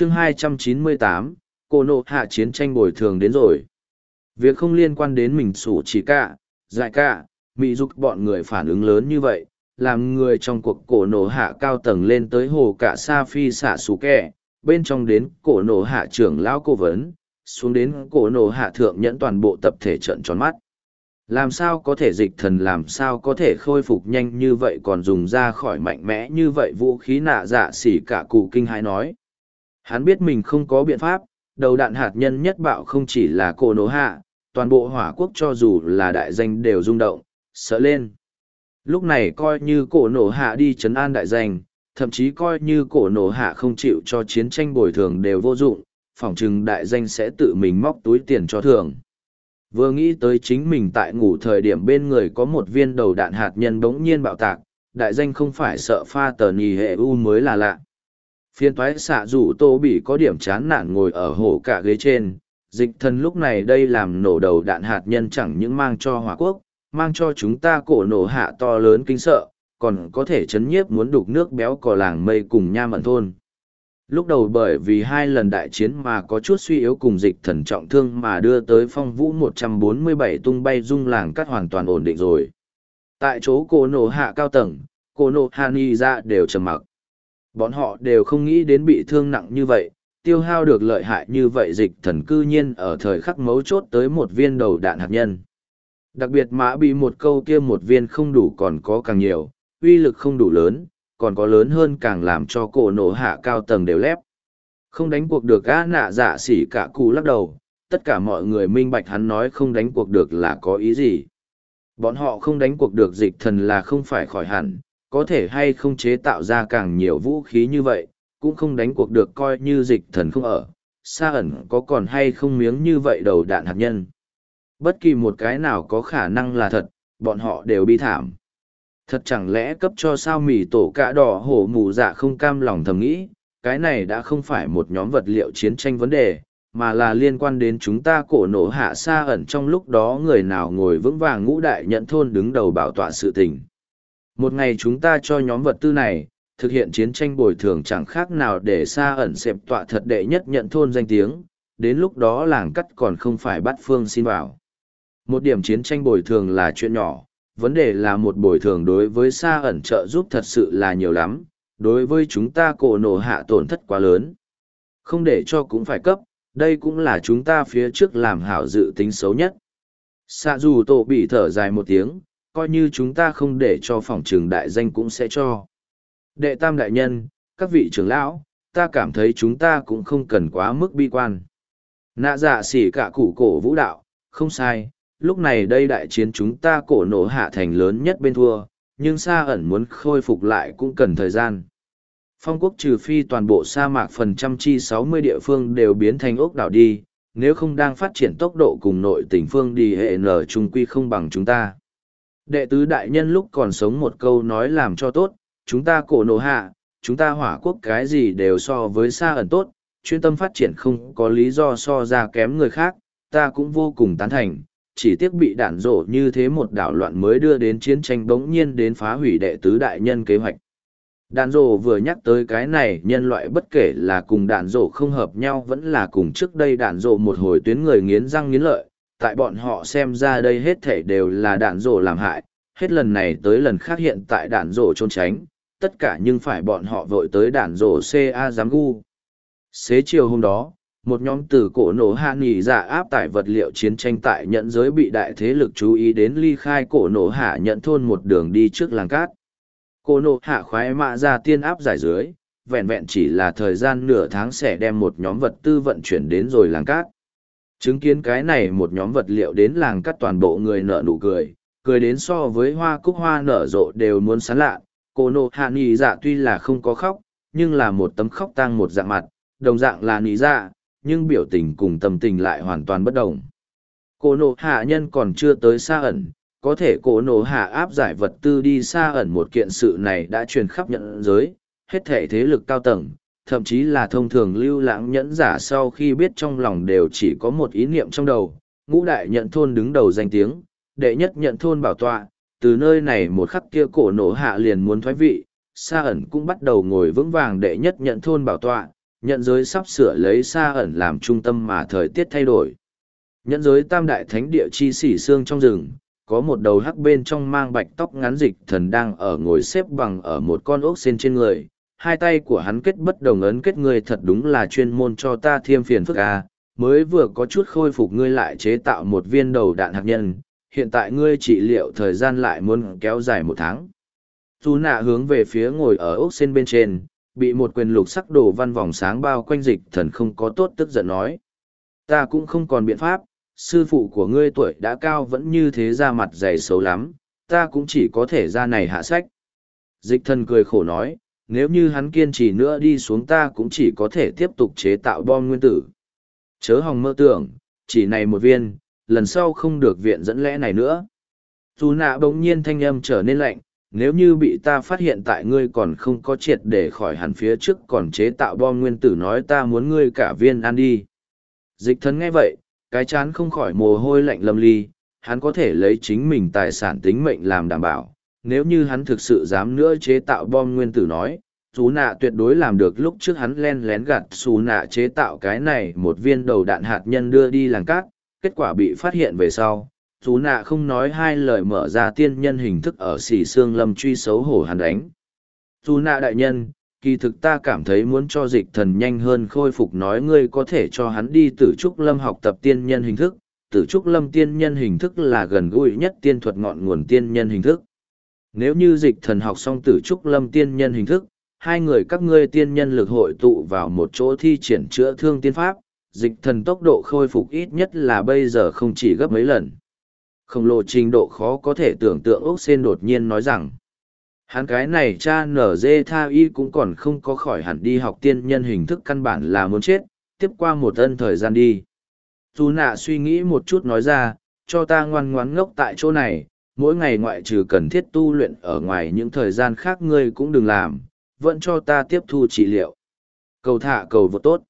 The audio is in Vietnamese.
chương 298, cô nộ hạ chiến tranh bồi thường đến rồi. Việc không liên quan đến mình sủ chỉ cả, dại cả, mỹ dục bọn người phản ứng lớn như vậy, làm người trong cuộc cổ nổ hạ cao tầng lên tới hồ cả sa phi xạ xù kẹ, bên trong đến cổ nổ hạ trưởng lão cố vấn, xuống đến cổ nổ hạ thượng nhẫn toàn bộ tập thể trận tròn mắt. Làm sao có thể dịch thần làm sao có thể khôi phục nhanh như vậy còn dùng ra khỏi mạnh mẽ như vậy vũ khí nạ dạ xỉ cả cụ kinh hãi nói. Hắn biết mình không có biện pháp, đầu đạn hạt nhân nhất bạo không chỉ là cổ nổ hạ, toàn bộ hỏa quốc cho dù là đại danh đều rung động, sợ lên. Lúc này coi như cổ nổ hạ đi chấn an đại danh, thậm chí coi như cổ nổ hạ không chịu cho chiến tranh bồi thường đều vô dụng, phỏng chừng đại danh sẽ tự mình móc túi tiền cho thường. Vừa nghĩ tới chính mình tại ngủ thời điểm bên người có một viên đầu đạn hạt nhân bỗng nhiên bạo tạc, đại danh không phải sợ pha tờ nì hệ u mới là lạ. Phiên thoái xạ rủ tô bị có điểm chán nản ngồi ở hổ cả ghế trên, dịch thần lúc này đây làm nổ đầu đạn hạt nhân chẳng những mang cho hòa quốc, mang cho chúng ta cổ nổ hạ to lớn kinh sợ, còn có thể chấn nhiếp muốn đục nước béo cò làng mây cùng nha mận thôn. Lúc đầu bởi vì hai lần đại chiến mà có chút suy yếu cùng dịch thần trọng thương mà đưa tới phong vũ 147 tung bay dung làng cắt hoàn toàn ổn định rồi. Tại chỗ cổ nổ hạ cao tầng, cổ nổ hạ ni ra đều trầm mặc. Bọn họ đều không nghĩ đến bị thương nặng như vậy, tiêu hao được lợi hại như vậy dịch thần cư nhiên ở thời khắc mấu chốt tới một viên đầu đạn hạt nhân. Đặc biệt mã bị một câu kia một viên không đủ còn có càng nhiều, uy lực không đủ lớn, còn có lớn hơn càng làm cho cổ nổ hạ cao tầng đều lép. Không đánh cuộc được á nạ dạ giả xỉ cả cụ lắc đầu, tất cả mọi người minh bạch hắn nói không đánh cuộc được là có ý gì. Bọn họ không đánh cuộc được dịch thần là không phải khỏi hẳn, có thể hay không chế tạo ra càng nhiều vũ khí như vậy, cũng không đánh cuộc được coi như dịch thần không ở, xa ẩn có còn hay không miếng như vậy đầu đạn hạt nhân. Bất kỳ một cái nào có khả năng là thật, bọn họ đều bi thảm. Thật chẳng lẽ cấp cho sao mì tổ cả đỏ hổ mù dạ không cam lòng thầm nghĩ, cái này đã không phải một nhóm vật liệu chiến tranh vấn đề, mà là liên quan đến chúng ta cổ nổ hạ xa ẩn trong lúc đó người nào ngồi vững vàng ngũ đại nhận thôn đứng đầu bảo tọa sự tình. Một ngày chúng ta cho nhóm vật tư này, thực hiện chiến tranh bồi thường chẳng khác nào để xa ẩn xẹp tọa thật đệ nhất nhận thôn danh tiếng, đến lúc đó làng cắt còn không phải bắt phương xin vào. Một điểm chiến tranh bồi thường là chuyện nhỏ, vấn đề là một bồi thường đối với xa ẩn trợ giúp thật sự là nhiều lắm, đối với chúng ta cổ nổ hạ tổn thất quá lớn. Không để cho cũng phải cấp, đây cũng là chúng ta phía trước làm hảo dự tính xấu nhất. Xạ dù tổ bị thở dài một tiếng, coi như chúng ta không để cho phòng trường đại danh cũng sẽ cho. Đệ tam đại nhân, các vị trưởng lão, ta cảm thấy chúng ta cũng không cần quá mức bi quan. Nạ dạ xỉ cả củ cổ vũ đạo, không sai, lúc này đây đại chiến chúng ta cổ nổ hạ thành lớn nhất bên thua, nhưng xa ẩn muốn khôi phục lại cũng cần thời gian. Phong quốc trừ phi toàn bộ sa mạc phần trăm chi 60 địa phương đều biến thành ốc đảo đi, nếu không đang phát triển tốc độ cùng nội tỉnh phương đi hệ nở trung quy không bằng chúng ta. Đệ tứ đại nhân lúc còn sống một câu nói làm cho tốt, chúng ta cổ nổ hạ, chúng ta hỏa quốc cái gì đều so với xa ẩn tốt, chuyên tâm phát triển không có lý do so ra kém người khác, ta cũng vô cùng tán thành, chỉ tiếc bị đạn rổ như thế một đảo loạn mới đưa đến chiến tranh bỗng nhiên đến phá hủy đệ tứ đại nhân kế hoạch. Đạn rổ vừa nhắc tới cái này nhân loại bất kể là cùng đạn rổ không hợp nhau vẫn là cùng trước đây đạn rổ một hồi tuyến người nghiến răng nghiến lợi, tại bọn họ xem ra đây hết thể đều là đạn rổ làm hại, hết lần này tới lần khác hiện tại đạn rổ trốn tránh, tất cả nhưng phải bọn họ vội tới đạn rổ CA giám gu. Xế chiều hôm đó, một nhóm từ cổ nổ hạ nghỉ giả áp tải vật liệu chiến tranh tại nhận giới bị đại thế lực chú ý đến ly khai cổ nổ hạ nhận thôn một đường đi trước làng cát cổ nổ hạ khoái mạ ra tiên áp giải dưới vẹn vẹn chỉ là thời gian nửa tháng sẽ đem một nhóm vật tư vận chuyển đến rồi làng cát chứng kiến cái này một nhóm vật liệu đến làng cắt toàn bộ người nợ nụ cười cười đến so với hoa cúc hoa nở rộ đều muốn sán lạ cô nộ hạ nì dạ tuy là không có khóc nhưng là một tấm khóc tang một dạng mặt đồng dạng là nì dạ nhưng biểu tình cùng tâm tình lại hoàn toàn bất đồng. Cô nộ hạ nhân còn chưa tới xa ẩn, có thể cô nộ hạ áp giải vật tư đi xa ẩn một kiện sự này đã truyền khắp nhận giới, hết thể thế lực cao tầng, thậm chí là thông thường lưu lãng nhẫn giả sau khi biết trong lòng đều chỉ có một ý niệm trong đầu, ngũ đại nhận thôn đứng đầu danh tiếng, đệ nhất nhận thôn bảo tọa, từ nơi này một khắc kia cổ nổ hạ liền muốn thoái vị, Sa ẩn cũng bắt đầu ngồi vững vàng đệ nhất nhận thôn bảo tọa, nhận giới sắp sửa lấy Sa ẩn làm trung tâm mà thời tiết thay đổi. Nhận giới tam đại thánh địa chi xỉ xương trong rừng, có một đầu hắc bên trong mang bạch tóc ngắn dịch thần đang ở ngồi xếp bằng ở một con ốc sen trên người. Hai tay của hắn kết bất đồng ấn kết người thật đúng là chuyên môn cho ta thiêm phiền phức à, mới vừa có chút khôi phục ngươi lại chế tạo một viên đầu đạn hạt nhân, hiện tại ngươi trị liệu thời gian lại muốn kéo dài một tháng. Thu nạ hướng về phía ngồi ở ốc sen bên trên, bị một quyền lục sắc đồ văn vòng sáng bao quanh dịch thần không có tốt tức giận nói. Ta cũng không còn biện pháp, sư phụ của ngươi tuổi đã cao vẫn như thế ra mặt dày xấu lắm, ta cũng chỉ có thể ra này hạ sách. Dịch thần cười khổ nói, nếu như hắn kiên trì nữa đi xuống ta cũng chỉ có thể tiếp tục chế tạo bom nguyên tử. Chớ hòng mơ tưởng, chỉ này một viên, lần sau không được viện dẫn lẽ này nữa. Dù nạ bỗng nhiên thanh âm trở nên lạnh, nếu như bị ta phát hiện tại ngươi còn không có triệt để khỏi hẳn phía trước còn chế tạo bom nguyên tử nói ta muốn ngươi cả viên ăn đi. Dịch thần nghe vậy, cái chán không khỏi mồ hôi lạnh lâm ly, hắn có thể lấy chính mình tài sản tính mệnh làm đảm bảo. Nếu như hắn thực sự dám nữa chế tạo bom nguyên tử nói, xú nạ tuyệt đối làm được lúc trước hắn len lén gạt xú nạ chế tạo cái này một viên đầu đạn hạt nhân đưa đi làng cát, kết quả bị phát hiện về sau. Xú nạ không nói hai lời mở ra tiên nhân hình thức ở xỉ xương lâm truy xấu hổ hắn đánh. Xú nạ đại nhân, kỳ thực ta cảm thấy muốn cho dịch thần nhanh hơn khôi phục nói ngươi có thể cho hắn đi tử trúc lâm học tập tiên nhân hình thức tử trúc lâm tiên nhân hình thức là gần gũi nhất tiên thuật ngọn nguồn tiên nhân hình thức nếu như dịch thần học xong tử trúc lâm tiên nhân hình thức hai người các ngươi tiên nhân lực hội tụ vào một chỗ thi triển chữa thương tiên pháp dịch thần tốc độ khôi phục ít nhất là bây giờ không chỉ gấp mấy lần khổng lồ trình độ khó có thể tưởng tượng ốc sen đột nhiên nói rằng Hắn cái này cha nở dê tha y cũng còn không có khỏi hẳn đi học tiên nhân hình thức căn bản là muốn chết, tiếp qua một ân thời gian đi. Dù nạ suy nghĩ một chút nói ra, cho ta ngoan ngoãn ngốc tại chỗ này, mỗi ngày ngoại trừ cần thiết tu luyện ở ngoài những thời gian khác ngươi cũng đừng làm, vẫn cho ta tiếp thu trị liệu. Cầu thả cầu vô tốt.